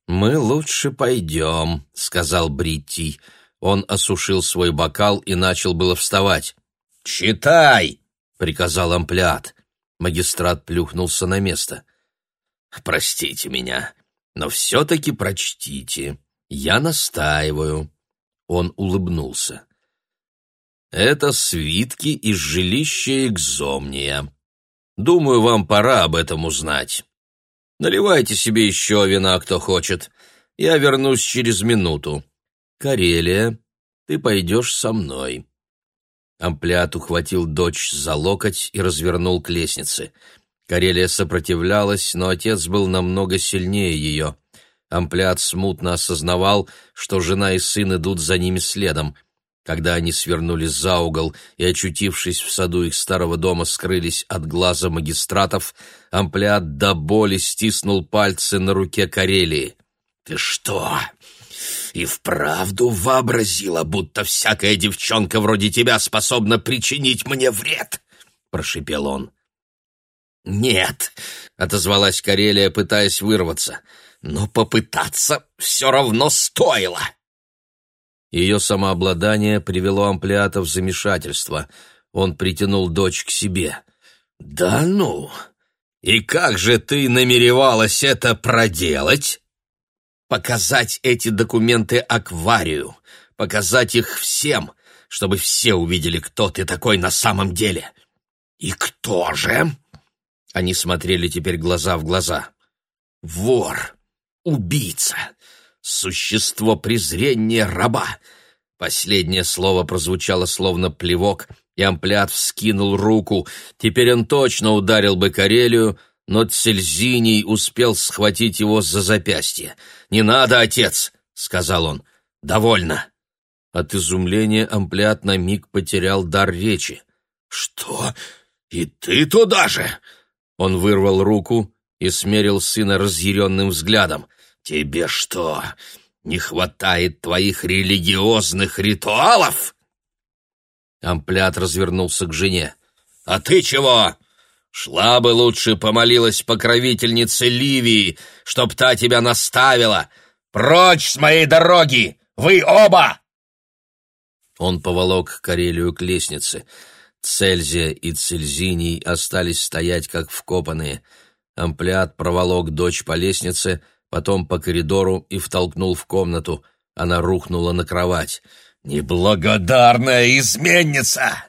«Мы лучше пойдем», — сказал Бритти. Он осушил свой бокал и начал было вставать. «Читай!» — приказал Амплиат. Магистрат плюхнулся на место. Простите меня, но все-таки прочтите. Я настаиваю. Он улыбнулся. Это свитки из жилища Экзомния. Думаю, вам пора об этом узнать. Наливайте себе еще вина, кто хочет. Я вернусь через минуту. Карелия, ты пойдешь со мной. Амплиат ухватил дочь за локоть и развернул к лестнице. Карелия сопротивлялась, но отец был намного сильнее ее. Амплиат смутно осознавал, что жена и сын идут за ними следом. Когда они свернули за угол и, очутившись в саду их старого дома, скрылись от глаза магистратов, Амплиат до боли стиснул пальцы на руке Карелии. «Ты что, и вправду вообразила, будто всякая девчонка вроде тебя способна причинить мне вред?» — прошипел он. «Нет», — отозвалась Карелия, пытаясь вырваться, — «но попытаться все равно стоило». Ее самообладание привело Амплиата в замешательство. Он притянул дочь к себе. «Да ну! И как же ты намеревалась это проделать?» «Показать эти документы акварию, показать их всем, чтобы все увидели, кто ты такой на самом деле. И кто же? Они смотрели теперь глаза в глаза. Вор, убийца, существо презрения раба. Последнее слово прозвучало словно плевок, и Амплят вскинул руку. Теперь он точно ударил бы Карелию, но Цельзиний успел схватить его за запястье. «Не надо, отец!» — сказал он. «Довольно!» От изумления Амплят на миг потерял дар речи. «Что? И ты туда же?» Он вырвал руку и смерил сына разъяренным взглядом. «Тебе что, не хватает твоих религиозных ритуалов?» Амплят развернулся к жене. «А ты чего? Шла бы лучше помолилась покровительнице Ливии, чтоб та тебя наставила. Прочь с моей дороги! Вы оба!» Он поволок Карелию к лестнице. Цельзия и Цельзиний остались стоять как вкопанные. Амплиат проволок дочь по лестнице, потом по коридору и втолкнул в комнату. Она рухнула на кровать. «Неблагодарная изменница!»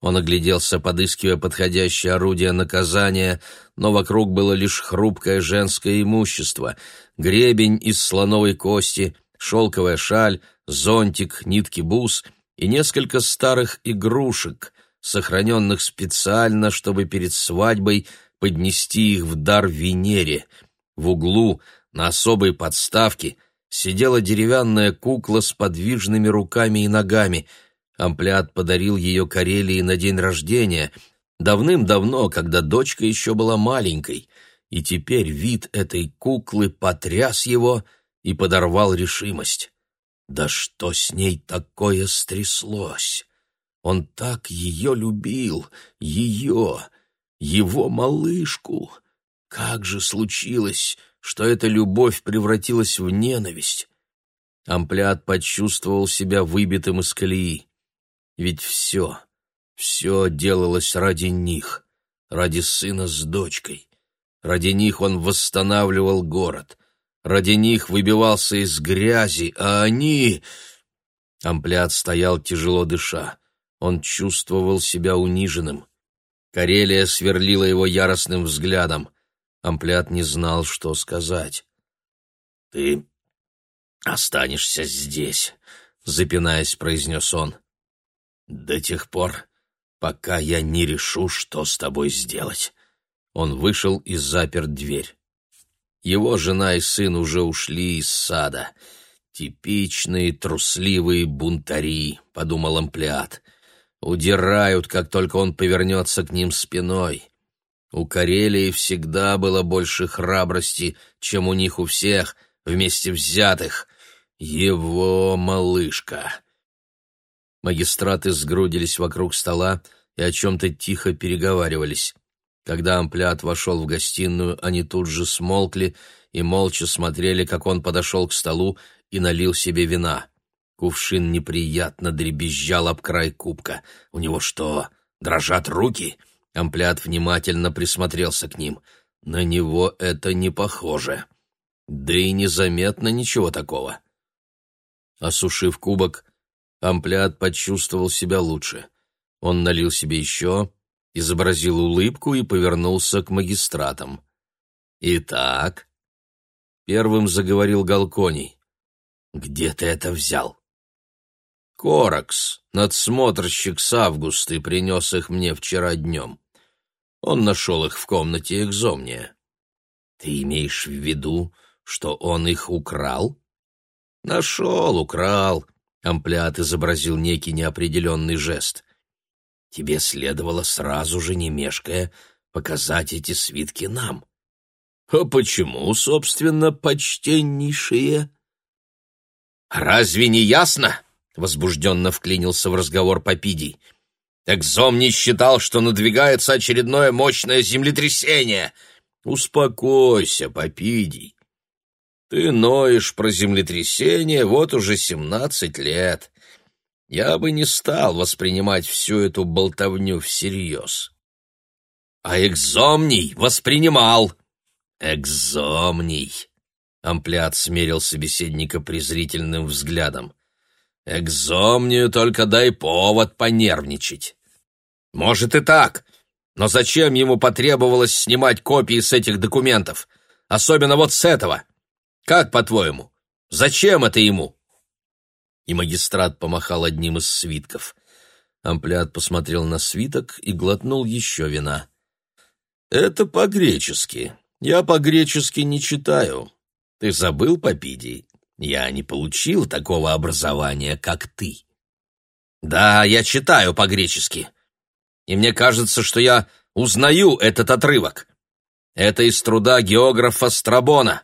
Он огляделся, подыскивая подходящее орудие наказания, но вокруг было лишь хрупкое женское имущество, гребень из слоновой кости, шелковая шаль, зонтик, нитки-бус и несколько старых игрушек, сохраненных специально, чтобы перед свадьбой поднести их в дар Венере. В углу, на особой подставке, сидела деревянная кукла с подвижными руками и ногами. Амплиат подарил ее Карелии на день рождения, давным-давно, когда дочка еще была маленькой, и теперь вид этой куклы потряс его и подорвал решимость. Да что с ней такое стряслось? Он так ее любил, ее, его малышку. Как же случилось, что эта любовь превратилась в ненависть? Амплиат почувствовал себя выбитым из колеи. Ведь все, все делалось ради них, ради сына с дочкой. Ради них он восстанавливал город. Ради них выбивался из грязи, а они... Амплиат стоял, тяжело дыша. Он чувствовал себя униженным. Карелия сверлила его яростным взглядом. Амплиат не знал, что сказать. «Ты останешься здесь», — запинаясь, произнес он. «До тех пор, пока я не решу, что с тобой сделать». Он вышел и запер дверь. Его жена и сын уже ушли из сада. «Типичные трусливые бунтари», — подумал Амплиат удирают, как только он повернется к ним спиной. У Карелии всегда было больше храбрости, чем у них у всех, вместе взятых. Его малышка. Магистраты сгрудились вокруг стола и о чем-то тихо переговаривались. Когда Амплят вошел в гостиную, они тут же смолкли и молча смотрели, как он подошел к столу и налил себе вина. Кувшин неприятно дребезжал об край кубка. У него что, дрожат руки? Амплят внимательно присмотрелся к ним. На него это не похоже. Да и незаметно ничего такого. Осушив кубок, Амплят почувствовал себя лучше. Он налил себе еще, изобразил улыбку и повернулся к магистратам. «Итак...» Первым заговорил Галконий. «Где ты это взял?» Коракс, надсмотрщик с Августы, принес их мне вчера днем. Он нашел их в комнате экзомния. Ты имеешь в виду, что он их украл? Нашел, украл. Амплиат изобразил некий неопределенный жест. Тебе следовало сразу же, не мешкая, показать эти свитки нам. А почему, собственно, почтеннейшие? Разве не ясно? возбужденно вклинился в разговор Попидий. Экзом не считал, что надвигается очередное мощное землетрясение. Успокойся, Попидий. Ты ноешь про землетрясение вот уже семнадцать лет. Я бы не стал воспринимать всю эту болтовню всерьез. А экзомний воспринимал. Экзомний. Амплиат смерил собеседника презрительным взглядом. Экзомнию только дай повод понервничать. Может и так, но зачем ему потребовалось снимать копии с этих документов? Особенно вот с этого. Как, по-твоему, зачем это ему? И магистрат помахал одним из свитков. Амплиат посмотрел на свиток и глотнул еще вина. «Это по-гречески. Я по-гречески не читаю. Ты забыл, Попидий? Я не получил такого образования, как ты». «Да, я читаю по-гречески. И мне кажется, что я узнаю этот отрывок. Это из труда географа Страбона.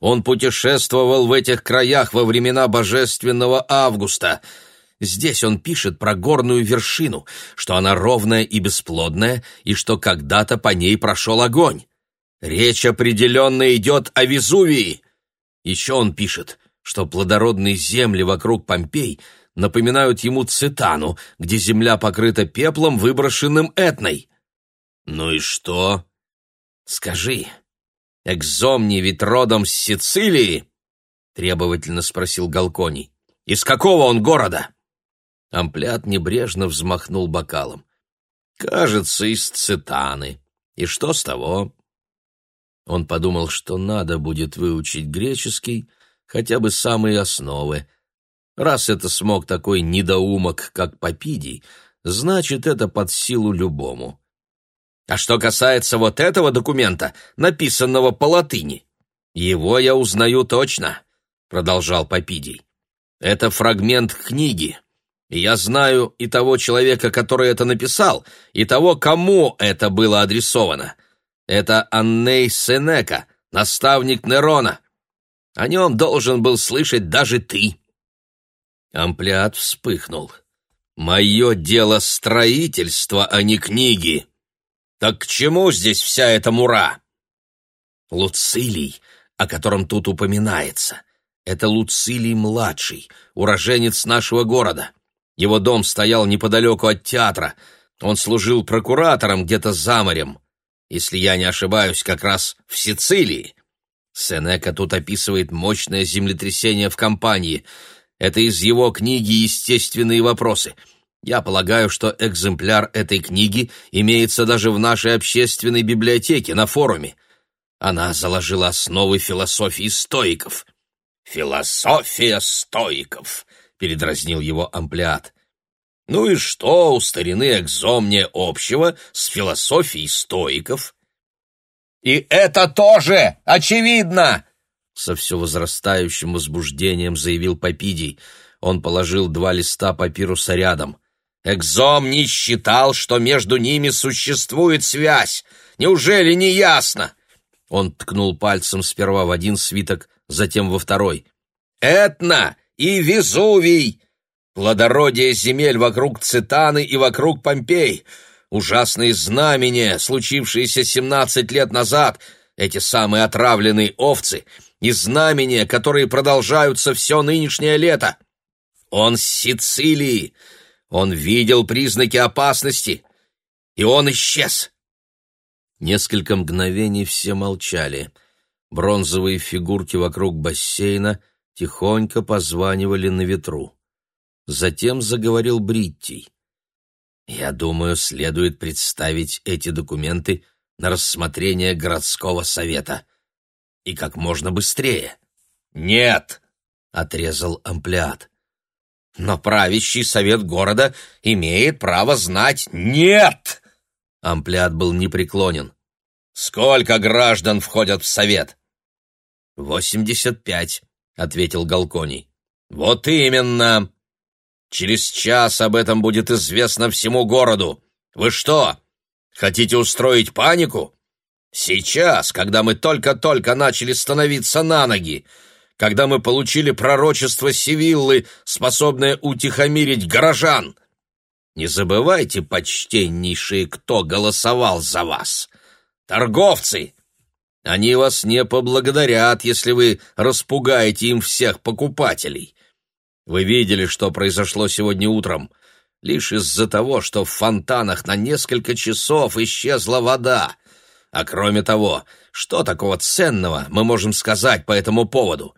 Он путешествовал в этих краях во времена божественного Августа. Здесь он пишет про горную вершину, что она ровная и бесплодная, и что когда-то по ней прошел огонь. Речь определенно идет о Везувии. Еще он пишет, что плодородные земли вокруг Помпей напоминают ему цитану, где земля покрыта пеплом, выброшенным этной. Ну и что? Скажи, Экзомни ведь родом с Сицилии? Требовательно спросил Галконий. Из какого он города? Амплят небрежно взмахнул бокалом. Кажется, из Цитаны. И что с того? Он подумал, что надо будет выучить греческий, хотя бы самые основы. Раз это смог такой недоумок, как Попидий, значит, это под силу любому. А что касается вот этого документа, написанного по латыни, его я узнаю точно, продолжал Попидий. Это фрагмент книги. Я знаю и того человека, который это написал, и того, кому это было адресовано. Это Анней Сенека, наставник Нерона. О нем должен был слышать даже ты. Амплиат вспыхнул. «Мое дело строительство, а не книги», так к чему здесь вся эта мура? Луцилий, о котором тут упоминается, это Луцилий-младший, уроженец нашего города. Его дом стоял неподалеку от театра. Он служил прокуратором где-то за морем. Если я не ошибаюсь, как раз в Сицилии. Сенека тут описывает мощное землетрясение в компании. Это из его книги «Естественные вопросы». Я полагаю, что экземпляр этой книги имеется даже в нашей общественной библиотеке на форуме. Она заложила основы философии стоиков. «Философия стоиков», — передразнил его амплиат. «Ну и что у старины экзомния общего с философией стоиков?» «И это тоже очевидно!» Со все возрастающим возбуждением заявил Попидий. Он положил два листа папируса рядом. Экзом не считал, что между ними существует связь. Неужели не ясно? Он ткнул пальцем сперва в один свиток, затем во второй. Этна и Везувий! Плодородие земель вокруг Цитаны и вокруг Помпей. Ужасные знамения, случившиеся семнадцать лет назад, эти самые отравленные овцы, и знамения, которые продолжаются все нынешнее лето. Он с Сицилии, он видел признаки опасности, и он исчез. Несколько мгновений все молчали. Бронзовые фигурки вокруг бассейна тихонько позванивали на ветру. Затем заговорил Бриттий. «Я думаю, следует представить эти документы на рассмотрение городского совета. И как можно быстрее». «Нет!» — отрезал амплиат. Но правящий совет города имеет право знать «нет». Амплиат был непреклонен. «Сколько граждан входят в совет?» «Восемьдесят пять», — ответил Галконий. «Вот именно. Через час об этом будет известно всему городу. Вы что, хотите устроить панику? Сейчас, когда мы только-только начали становиться на ноги, когда мы получили пророчество Сивиллы, способное утихомирить горожан. Не забывайте, почтеннейшие, кто голосовал за вас. Торговцы! Они вас не поблагодарят, если вы распугаете им всех покупателей. Вы видели, что произошло сегодня утром. Лишь из-за того, что в фонтанах на несколько часов исчезла вода. А кроме того, что такого ценного мы можем сказать по этому поводу?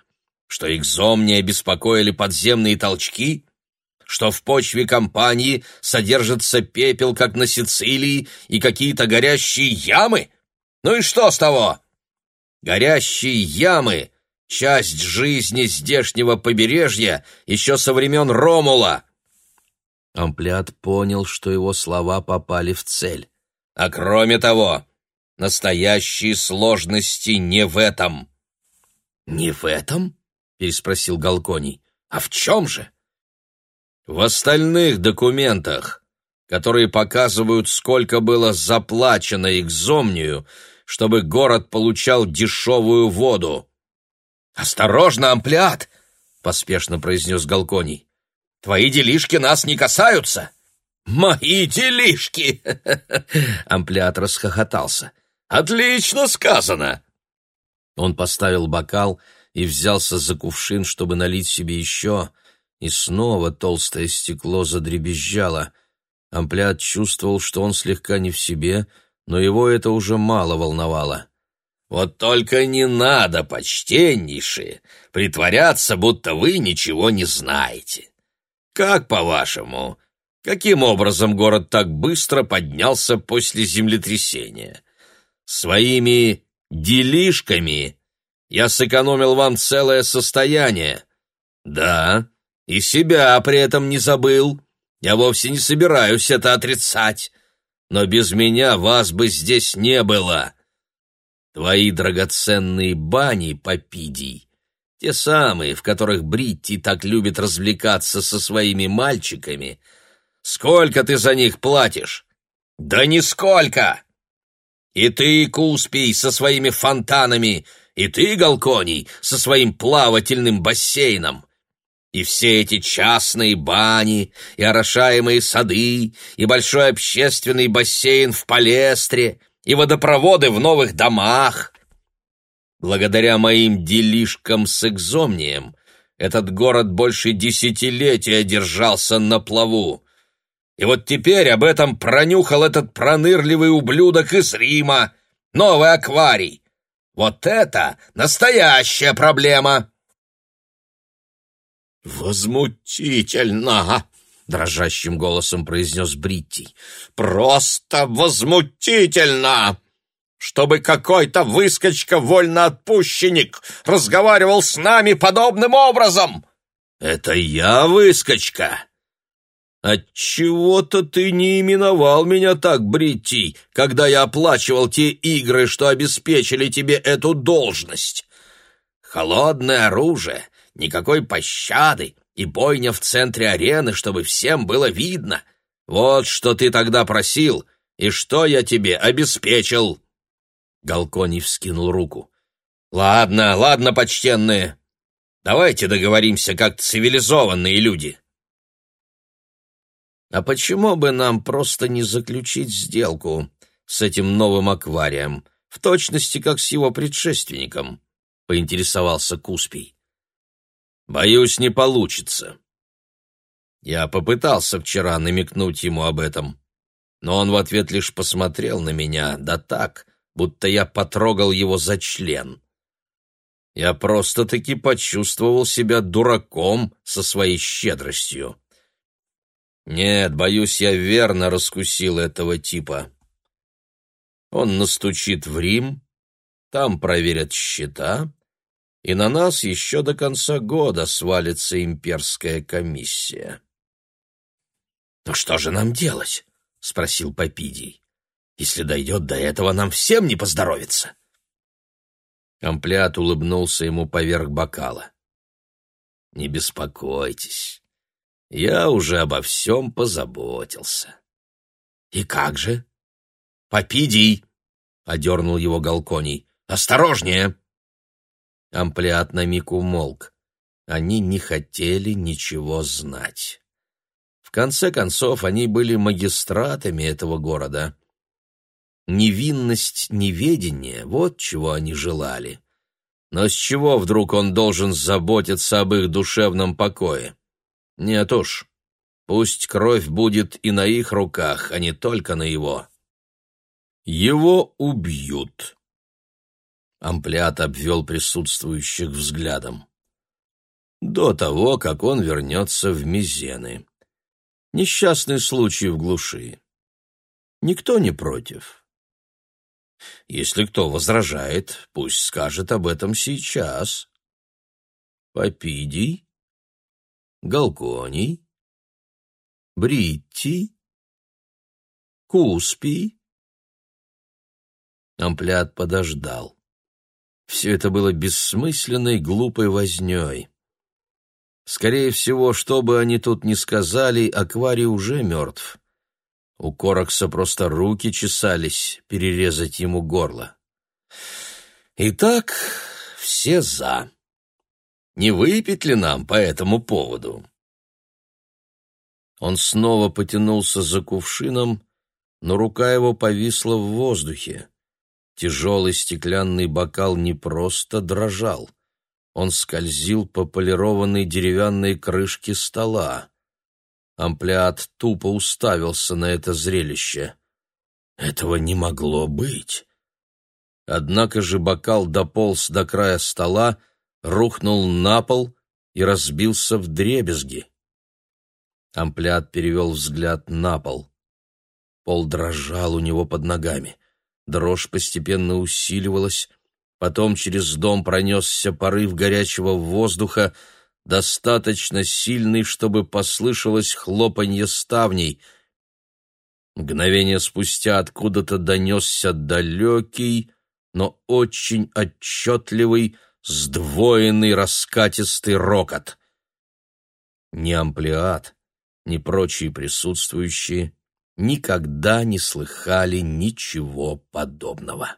Что их зомния беспокоили подземные толчки? что в почве компании содержится пепел, как на Сицилии, и какие-то горящие ямы? Ну и что с того? Горящие ямы — часть жизни здешнего побережья еще со времен Ромула. Амплиат понял, что его слова попали в цель. А кроме того, настоящие сложности не в этом. «Не в этом?» — переспросил Галконий. «А в чем же?» «В остальных документах, которые показывают, сколько было заплачено экзомнию, чтобы город получал дешевую воду». «Осторожно, амплиат!» — поспешно произнес Галконий. «Твои делишки нас не касаются!» «Мои делишки!» Амплиат расхохотался. «Отлично сказано!» Он поставил бокал и взялся за кувшин, чтобы налить себе еще, и снова толстое стекло задребезжало. Амплиат чувствовал, что он слегка не в себе, но его это уже мало волновало. «Вот только не надо, почтеннейшие, притворяться, будто вы ничего не знаете. Как, по-вашему, каким образом город так быстро поднялся после землетрясения? Своими делишками я сэкономил вам целое состояние. Да, и себя при этом не забыл. Я вовсе не собираюсь это отрицать. Но без меня вас бы здесь не было. Твои драгоценные бани, Попидий, те самые, в которых Бритти так любит развлекаться со своими мальчиками, сколько ты за них платишь? Да нисколько! И ты, Куспий, со своими фонтанами, и ты, Галконий, со своим плавательным бассейном. И все эти частные бани, и орошаемые сады, и большой общественный бассейн в Палестре, и водопроводы в новых домах. Благодаря моим делишкам с экзомнием этот город больше десятилетия держался на плаву. И вот теперь об этом пронюхал этот пронырливый ублюдок из Рима. Новый акварий. Вот это настоящая проблема. Возмутительно, дрожащим голосом произнес Бритти. Просто возмутительно! Чтобы какой-то выскочка-вольноотпущенник разговаривал с нами подобным образом! Это я выскочка! «Отчего-то ты не именовал меня так, Бритти, когда я оплачивал те игры, что обеспечили тебе эту должность. Холодное оружие, никакой пощады и бойня в центре арены, чтобы всем было видно. Вот что ты тогда просил, и что я тебе обеспечил». Галконий вскинул руку. «Ладно, ладно, почтенные, давайте договоримся как цивилизованные люди». А почему бы нам просто не заключить сделку с этим новым акварием, в точности как с его предшественником? поинтересовался Куспий. Боюсь, не получится. Я попытался вчера намекнуть ему об этом, но он в ответ лишь посмотрел на меня, да так, будто я потрогал его за член. Я просто-таки почувствовал себя дураком со своей щедростью. Нет, боюсь, я верно раскусил этого типа. Он настучит в Рим, там проверят счета, и на нас еще до конца года свалится имперская комиссия. «Ну что же нам делать?» — спросил Попидий. «Если дойдет до этого, нам всем не поздоровится». Амплиат улыбнулся ему поверх бокала. «Не беспокойтесь. Я уже обо всем позаботился. — И как же? — Попидий! — одернул его Галконий. — Осторожнее! Амплиат на миг умолк. Они не хотели ничего знать. В конце концов, они были магистратами этого города. Невинность неведения — вот чего они желали. Но с чего вдруг он должен заботиться об их душевном покое? Нет уж, пусть кровь будет и на их руках, а не только на его. Его убьют. Амплиат обвел присутствующих взглядом. До того, как он вернется в Мизены. Несчастный случай в глуши. Никто не против. Если кто возражает, пусть скажет об этом сейчас. Попидий, Галконий, Бритти, Куспий. Амплиат подождал. Все это было бессмысленной, глупой вознёй. Скорее всего, что бы они тут ни сказали, акварий уже мертв. У Корокса просто руки чесались перерезать ему горло. Итак, все за. Не выпить ли нам по этому поводу? Он снова потянулся за кувшином, но рука его повисла в воздухе. Тяжелый стеклянный бокал не просто дрожал. Он скользил по полированной деревянной крышке стола. Амплиат тупо уставился на это зрелище. Этого не могло быть. Однако же бокал дополз до края стола, рухнул на пол и разбился в дребезги. Амплиат перевел взгляд на пол. Пол дрожал у него под ногами. Дрожь постепенно усиливалась, потом через дом пронесся порыв горячего воздуха, достаточно сильный, чтобы послышалось хлопанье ставней. Мгновение спустя откуда-то донесся далекий, но очень отчетливый, сдвоенный раскатистый рокот. Ни амплиат, ни прочие присутствующие никогда не слыхали ничего подобного.